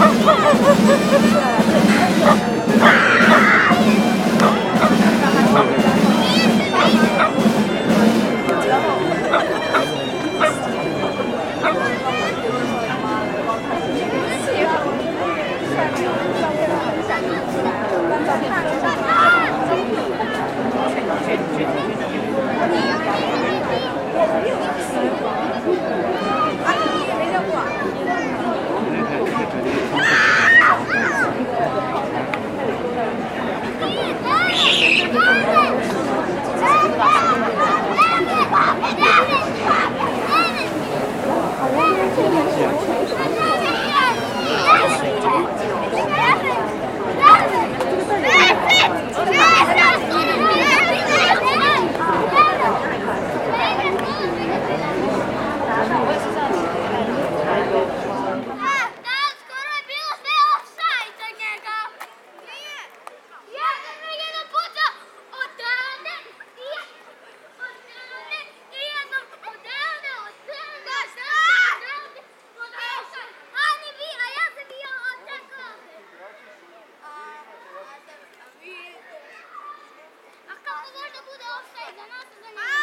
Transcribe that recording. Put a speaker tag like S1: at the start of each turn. S1: Ha ha ha ha ha ha!
S2: segurou, nossa banana.